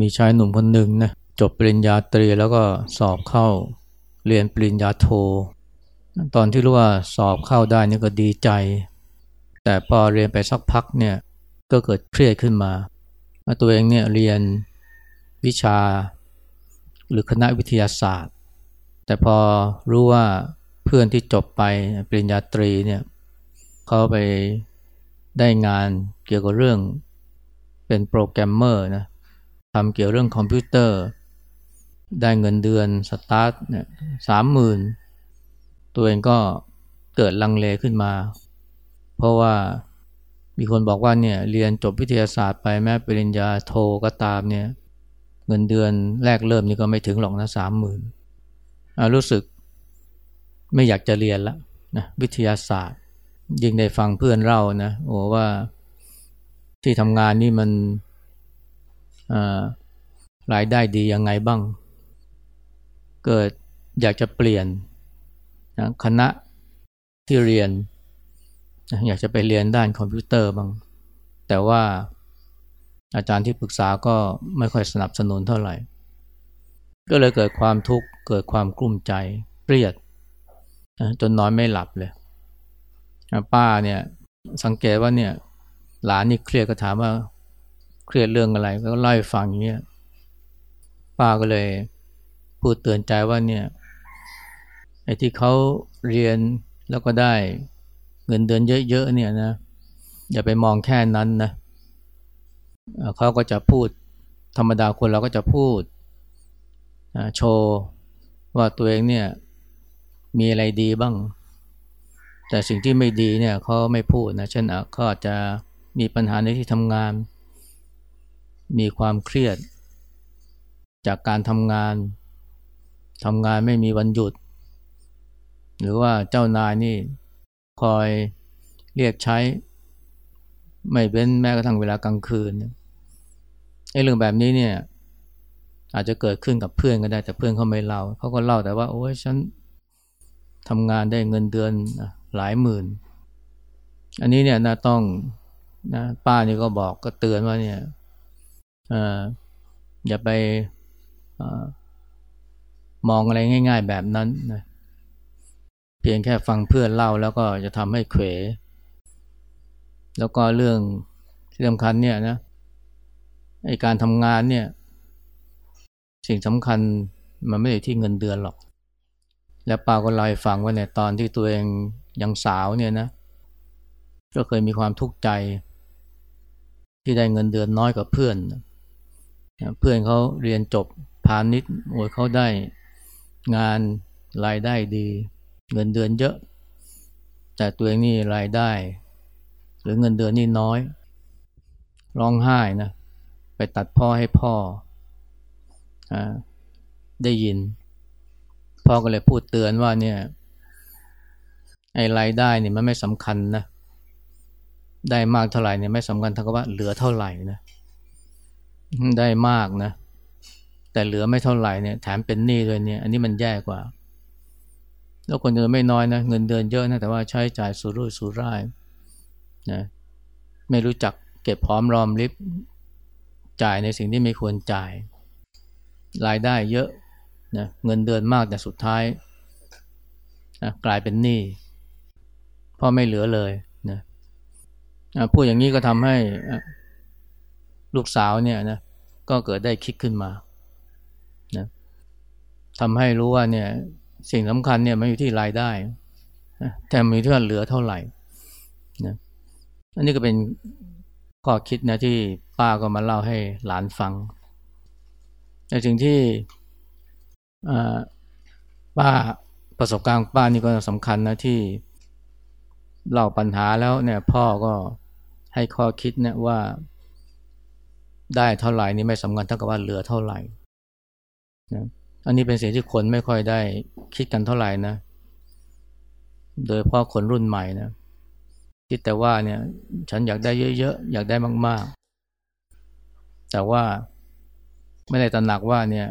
มีชายหนุ่มคนหนึ่งนะจบปริญญาตรีแล้วก็สอบเข้าเรียนปริญญาโท ตอนที่รู้ว่าสอบเข้าได้นี่ก็ดีใจ แต่พอเรียนไปสักพักเนี่ยก็เกิดเครียดขึ้นมา ตัวเองเนี่ยเรียนวิชาหรือคณะวิทยาศาสตร์ แต่พอรู้ว่าเพื่อนที่จบไปปริญญาตรีเนี่ยเขาไปได้งานเกี่ยวกับเรื่องเป็นโปรแกรมเมอร์นะ ทำเกี่ยวเรื่องคอมพิวเตอร์ ได้เงินเดือนสตาร์ทเนี่ยสามหมื่นตัวเองก็เกิดลังเลขึ้นมา เพราะว่ามีคนบอกว่าเนี่ยเรียนจบวิทยาศาสตร์ไปแม้ปริญญาโทก็ตามเนี่ยเงินเดือนแรกเริ่มนี่ก็ไม่ถึงหรอกนะสามหมื่นรู้สึกไม่อยากจะเรียนละนะวิทยาศาสตร์ ยิ่งได้ฟังเพื่อนเล่านะโอ้ว่าที่ทำงานนี่มัน รายได้ดียังไงบ้าง เกิดอยากจะเปลี่ยนนะคณะที่เรียน อยากจะไปเรียนด้านคอมพิวเตอร์บ้าง แต่ว่าอาจารย์ที่ปรึกษาก็ไม่ค่อยสนับสนุนเท่าไหร่ ก็เลยเกิดความทุกข์เกิดความกลุ้มใจเครียดจนนอนไม่หลับเลย ป้าเนี่ยสังเกตว่าเนี่ยหลานนี่เครียดก็ถามว่า เครียดเรื่องอะไรก็เล่าให้ฟังอย่างเงี้ยป้าก็เลยพูดเตือนใจว่าเนี่ยไอ้ที่เขาเรียนแล้วก็ได้เงินเดือนเยอะๆเนี่ยนะอย่าไปมองแค่นั้นนะเขาก็จะพูดธรรมดาคนเราก็จะพูดโชว์ว่าตัวเองเนี่ยมีอะไรดีบ้าง แต่สิ่งที่ไม่ดีเนี่ยเขาไม่พูดนะเช่นเขาอาจจะมีปัญหาในที่ทำงาน มีความเครียด จากการทำงานทำงานไม่มีวันหยุด หรือว่าเจ้านายนี่คอยเรียกใช้ ไม่เว้นแม้กระทั่งเวลากลางคืนไอ้เรื่องแบบนี้เนี่ย อาจจะเกิดขึ้นกับเพื่อนก็ได้ แต่เพื่อนเขาไม่เล่าเขาก็เล่าแต่ว่า โอ้ยฉันทำงานได้เงินเดือนหลายหมื่น อันนี้เนี่ยนะต้องนะป้านี่ก็บอกก็เตือนว่าเนี่ย อย่าไปอมองอะไรง่าย ๆ แบบนั้นนะเพียงแค่ฟังเพื่อนเล่าแล้วก็จะทำให้เขว แล้วก็เรื่องที่สำคัญเนี่ยนะไอการทำงานเนี่ย สิ่งสำคัญมันไม่ได้ที่เงินเดือนหรอก แล้วปาก็ล่าให้ฟังว่าเนี่ยตอนที่ตัวเองยังสาวเนี่ยนะ ก็เคยมีความทุกข์ใจ ที่ได้เงินเดือนน้อยกว่าเพื่อน เพื่อนเขาเรียนจบพาณิชย์โอ้ยเขาได้งานรายได้ดี เงินเดือนเยอะ แต่ตัวเองนี่รายได้ หรือเงินเดือนนี่น้อย ร้องไห้นะไปตัดพ่อให้พ่ออได้ยิน พ่อก็เลยพูดเตือนว่าเนี่ยไอ้รายได้เนี่ยมันไม่สำคัญนะได้มากเท่าไหร่เนี่ยไม่สำคัญเท่ากับว่าเหลือเท่าไหร่นะ ได้มากนะ แต่เหลือไม่เท่าไหร่เนี่ยแถมเป็นหนี้ด้วยเนี่ย อันนี้มันแย่กว่า แล้วคนเดือนไม่น้อยนะเงินเดือนเยอะนะแต่ว่าใช้จ่ายสุรุ่ยสุร่ายนะไม่รู้จักเก็บพร้อมรอมริบจ่ายในสิ่งที่ไม่ควรจ่าย รายได้เยอะนะเงินเดือนมากแต่สุดท้ายนะกลายเป็นหนี้เพราะไม่เหลือเลยนะพูดอย่างนี้ก็ทำให้ ลูกสาวเนี่ยนะก็เกิดได้คิดขึ้นมานะทำให้รู้ว่าเนี่ยสิ่งสำคัญเนี่ยมันอยู่ที่รายได้นะแต่มีที่เหลือเท่าไหร่นะอันนี้ก็เป็นข้อคิดนะที่ป้าก็มาเล่าให้หลานฟังแต่สิ่งที่ป้าประสบการณ์ป้านี่ก็สำคัญนะที่เล่าปัญหาแล้วเนี่ยพ่อก็ให้ข้อคิดเนี่ยว่า ได้เท่าไหร่นี่ไม่สำคัญเท่ากับว่าเหลือเท่าไหร่นะอันนี้เป็นสิ่งที่คนไม่ค่อยได้คิดกันเท่าไหร่นะ โดยพ่อคนรุ่นใหม่นะคิดแต่ว่าเนี่ยฉันอยากได้เยอะๆ อยากได้มากๆ แต่ว่าไม่ได้ตระหนักว่าเนี่ย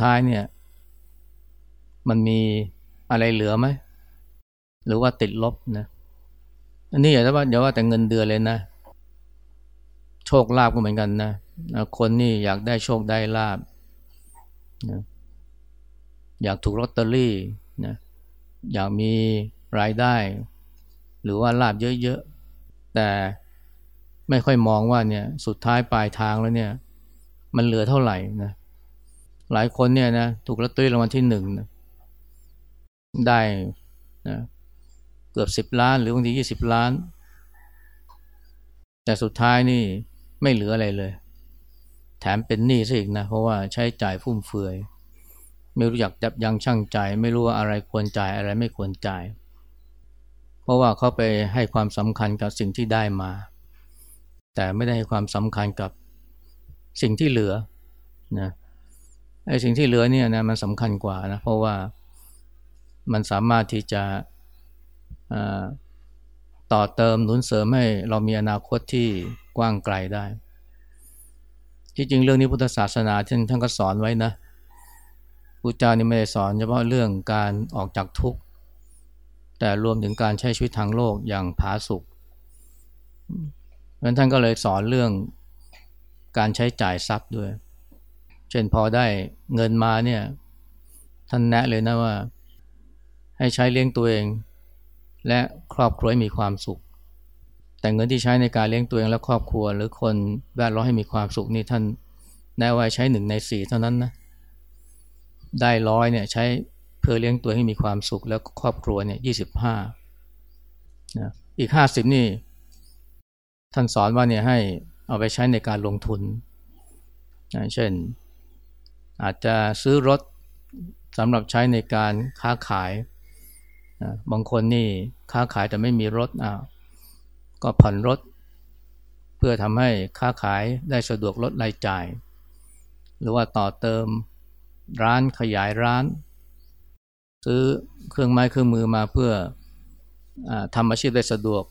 ท้ายเนี่ย มันมีอะไรเหลือไหม หรือว่าติดลบนะอันนี้อย่าว่าอย่าว่าแต่เงินเดือนเลยนะ ชคลาภก็เหมือนกันนะคนนี่อยากได้โชคได้ลาบนะอยากถูกลอตเตอรี่นะอยากมีรายได้ หรือว่าลาบเยอะๆ แต่ไม่ค่อยมองว่าเนี่ยสุดท้ายปลายทางแล้วเนี่ย มันเหลือเท่าไหร่นะหลายคนเนี่ยนะถูกลอตเตอรี่รางวัลที่หนึ่งนะได้นะเกือบสิบล้าน หรือบางทียี่สิบล้าน แต่สุดท้ายนี่ ไม่เหลืออะไรเลย แถมเป็นหนี้ซะอีกนะ เพราะว่าใช้จ่ายฟุ่มเฟือย ไม่รู้จักยับยั้งชั่งใจ ไม่รู้ว่าอะไรควรจ่ายอะไรไม่ควรจ่าย เพราะว่าเขาไปให้ความสำคัญกับสิ่งที่ได้มา แต่ไม่ได้ให้ความสำคัญกับสิ่งที่เหลือนะไอ้สิ่งที่เหลือเนี่ยนะมันสำคัญกว่านะเพราะว่ามันสามารถที่จะ ต่อเติมหนุนเสริมให้เรามีอนาคตที่กว้างไกลได้ที่จริงเรื่องนี้พุทธศาสนาท่านท่านก็สอนไว้นะพุทธเจ้านี่ไม่ได้สอนเฉพาะเรื่องการออกจากทุกข์ แต่รวมถึงการใช้ชีวิตทางโลกอย่างผาสุกเพราะท่านก็เลยสอนเรื่องการใช้จ่ายทรัพย์ด้วย เช่นพอได้เงินมาเนี่ยท่านแนะเลยนะว่า ให้ใช้เลี้ยงตัวเอง และครอบครัวให้มีความสุข แต่เงินที่ใช้ในการเลี้ยงตัวเองและครอบครัว หรือคนแวดล้อมให้มีความสุขนี่ท่านแนะไว้ใช้หนึ่งในสี่เท่านั้นนะได้ร้อยเนี่ยใช้เพื่อเลี้ยงตัวให้มีความสุขแล้วครอบครัวเนี่ยยี่สิบห้านะอีกห้าสิบนี่ ท่านสอนว่าเนี่ยให้เอาไปใช้ในการลงทุนนะเช่น อาจจะซื้อรถสำหรับใช้ในการค้าขาย นะบางคนนี่ค้าขายแต่ไม่มีรถอ่าก็ผ่อนรถ เพื่อทำให้ค้าขายได้สะดวกลดรายจ่าย หรือว่าต่อเติมร้านขยายร้าน ซื้อเครื่องไม้เครื่องมือมาเพื่ออทำอาชีพได้สะดวก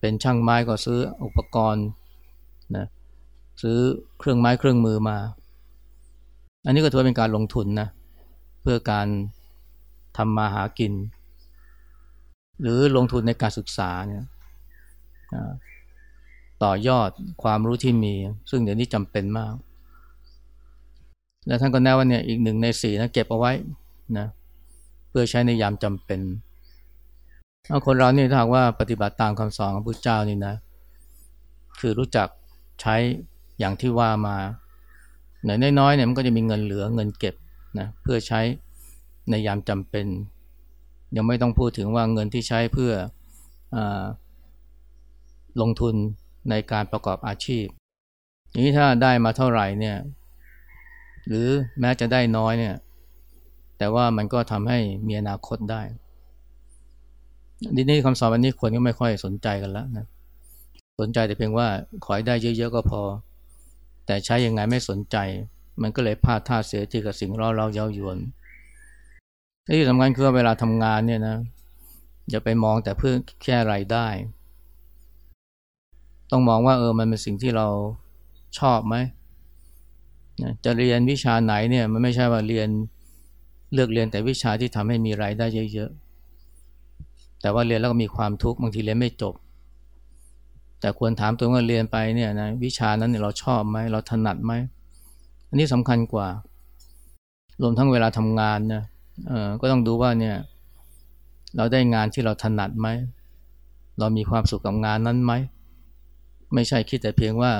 เป็นช่างไม้ก็ซื้ออุปกรณ์นะซื้อเครื่องไม้เครื่องมือมา อันนี้ก็ถือว่าเป็นการลงทุนนะเพื่อการ ทำมาหากิน หรือลงทุนในการศึกษาเนี่ยต่อยอดความรู้ที่มี ซึ่งเดี๋ยวนี้จำเป็นมาก แล้วท่านก็แนะว่าเนี่ยอีกหนึ่งในสี่นะเก็บเอาไว้นะเพื่อใช้ในยามจำเป็นถ้าคนเรานี่ถ้าหากว่าปฏิบัติตามคำสอนของพระเจ้านี่นะ คือรู้จักใช้อย่างที่ว่ามาหน่อยน้อยๆเนี่ยมันก็จะมีเงินเหลือเงินเก็บนะเพื่อใช้ ในยามจำเป็น ยังไม่ต้องพูดถึงว่าเงินที่ใช้เพื่ออลงทุนในการประกอบอาชีพ อย่างนี้ถ้าได้มาเท่าไหร่เนี่ย หรือแม้จะได้น้อยเนี่ย แต่ว่ามันก็ทำให้มีอนาคตได้ดีนี่คำสอนวันนี้คนก็ไม่ค่อยสนใจกันแล้วนะสนใจแต่เพียงว่าขอให้ได้เยอะๆก็พอ แต่ใช้ยังไงไม่สนใจ มันก็เลยพลาดท่าเสียทีกับสิ่งเราเราเย้ายวน ที่สำคัญคือเวลาทำงานเนี่ยนะอย่าไปมองแต่เพื่อแค่รายได้ ต้องมองว่าเออมันเป็นสิ่งที่เราชอบไหมจะเรียนวิชาไหนเนี่ยมันไม่ใช่ว่าเรียนเลือกเรียนแต่วิชาที่ทำให้มีรายได้เยอะๆแต่ว่าเรียนแล้วก็มีความทุกข์บางทีเรียนไม่จบ แต่ควรถามตัวว่าเรียนไปเนี่ยนะวิชานั้นเนี่ยเราชอบไหมเราถนัดไหมอันนี้สำคัญกว่า รวมทั้งเวลาทำงานนะ ก็ต้องดูว่าเนี่ย เราได้งานที่เราถนัดไหม เรามีความสุขกับงานนั้นไหม ไม่ใช่คิดแต่เพียงว่า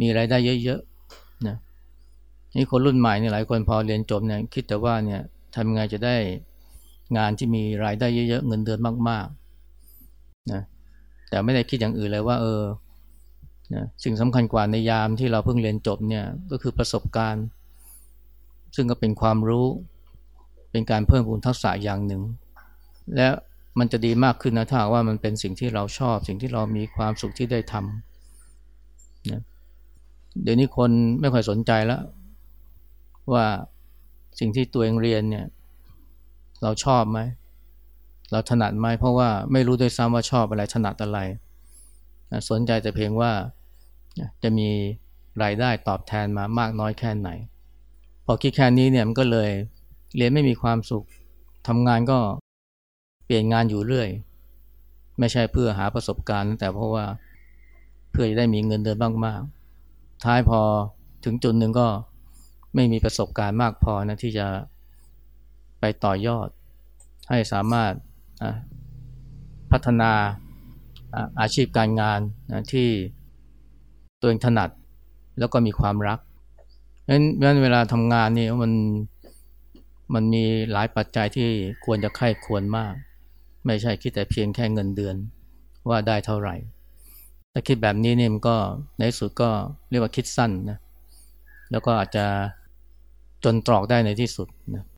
มีรายได้เยอะๆนะนี่คนรุ่นใหม่เนี่ยหลายคนพอเรียนจบเนี่ยคิดแต่ว่าเนี่ยทำไงจะได้งานที่มีรายได้เยอะๆเงินเดือนมากๆนะแต่ไม่ได้คิดอย่างอื่นเลยว่า เออนะสิ่งสำคัญกว่าในยามที่เราเพิ่งเรียนจบเนี่ยก็คือประสบการณ์ ซึ่งก็เป็นความรู้ เป็นการเพิ่มพูนทักษะอย่างหนึ่ง และมันจะดีมากขึ้นนะถ้าว่ามันเป็นสิ่งที่เราชอบ สิ่งที่เรามีความสุขที่ได้ทำนะเดี๋ยวนี้คนไม่ค่อยสนใจแล้ว ว่าสิ่งที่ตัวเองเรียนเนี่ย เราชอบไหมเราถนัดไหมเพราะว่าไม่รู้ด้วยซ้ำว่าชอบอะไรถนัดอะไร สนใจแต่เพียงว่าจะมีรายได้ตอบแทนมามากน้อยแค่ไหน พอคิดแค่นี้เนี่ยมันก็เลย เรียนไม่มีความสุขทำงานก็เปลี่ยนงานอยู่เรื่อย ไม่ใช่เพื่อหาประสบการณ์ แต่เพราะว่าเพื่อจะได้มีเงินเดือนบ้างมากท้ายพอถึงจุดหนึ่งก็ไม่มีประสบการณ์มากพอนะที่จะไปต่อยอด ให้สามารถพัฒนาอาชีพการงานนะที่ตัวเองถนัดแล้วก็มีความรักเพราะฉะนั้นเวลาทำงานนี่มัน มันมีหลายปัจจัยที่ควรจะไข้ควรมาก ไม่ใช่คิดแต่เพียงแค่เงินเดือนว่าได้เท่าไหร่ ถ้าคิดแบบนี้เนี่ยมันก็ในสุดก็เรียกว่าคิดสั้นนะแล้วก็อาจจะจนตรอกได้ในที่สุดนะ